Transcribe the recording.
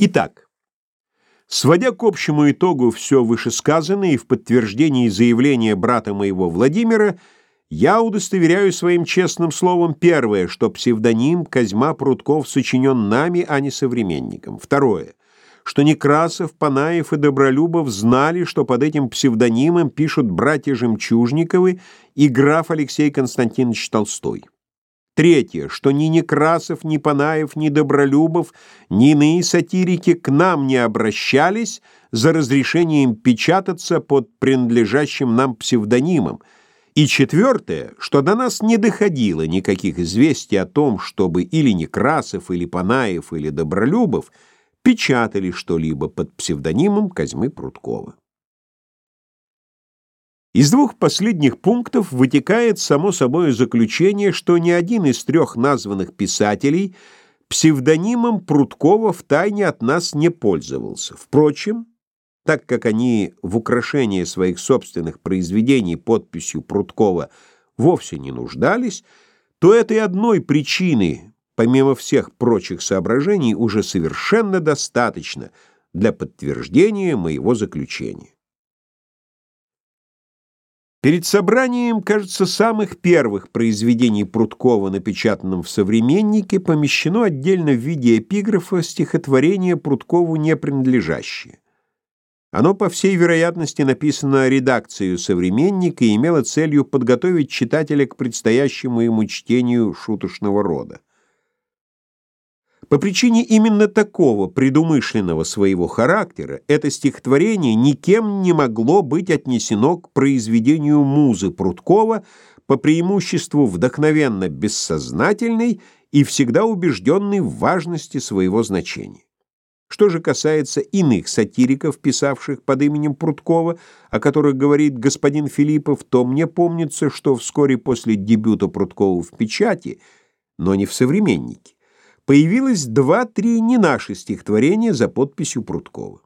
Итак, сводя к общему итогу все вышесказанное и в подтверждении заявления брата моего Владимира, я удостоверяю своим честным словом первое, что псевдоним Козьма Прутков сочинен нами, а не современником. Второе, что Некрасов, Панаев и Добролюбов знали, что под этим псевдонимом пишут братья Жемчужниковы и граф Алексей Константинович Толстой. Третье, что ни Некрасов, ни Панаев, ни Добролюбов, ни иные сатирики к нам не обращались за разрешением печататься под принадлежащим нам псевдонимом. И четвертое, что до нас не доходило никаких известий о том, чтобы или Некрасов, или Панаев, или Добролюбов печатали что-либо под псевдонимом Козьмы Пруткова. Из двух последних пунктов вытекает само собой заключение, что ни один из трех названных писателей псевдонимом Прудкова втайне от нас не пользовался. Впрочем, так как они в украшении своих собственных произведений подписью Прудкова вовсе не нуждались, то этой одной причины, помимо всех прочих соображений, уже совершенно достаточно для подтверждения моего заключения. Перед собранием, кажется, самых первых произведений Прудкова, напечатанном в «Современнике», помещено отдельно в виде эпиграфа стихотворение Прудкову не принадлежащее. Оно, по всей вероятности, написано редакцией «Современника» и имело целью подготовить читателя к предстоящему ему чтению шуточного рода. По причине именно такого предумышленного своего характера это стихотворение никем не могло быть отнесено к произведению музы Прудкова, по преимуществу вдохновенно бессознательной и всегда убежденной в важности своего значения. Что же касается иных сатириков, писавших под именем Прудкова, о которых говорит господин Филиппов, то мне помнится, что вскоре после дебюта Прудкова в печати, но не в «Современнике», появилось два-три не наши стихотворения за подписью Прудкова.